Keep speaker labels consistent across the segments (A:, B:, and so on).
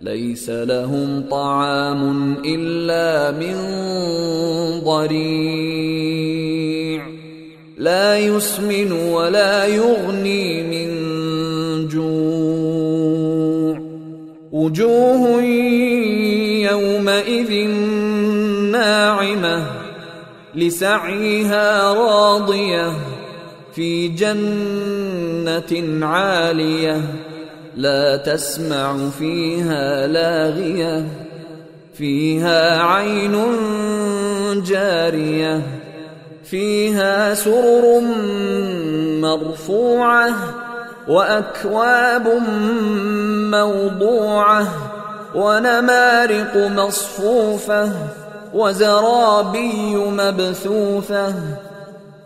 A: ليس لهم طعام إلا من ضريع. لا يسمن ولا يغني من جوع. وجوه يومئذ ناعمة لسعيها راضية في جنة عالية. لا تسمع فيها لاغية فيها عين جارية فيها سرر مرفوعة وأكواب موضوعة ونمارق مصفوفة وزرابي مبثوثة.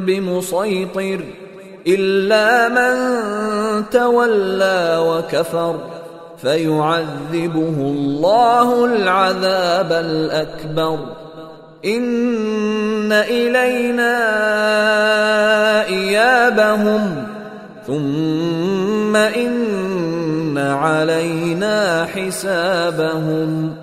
A: بمسيطر إلا من تولى وكفر فيعذبه الله العذاب الأكبر. إن إلينا إيابهم ثم إن علينا حسابهم.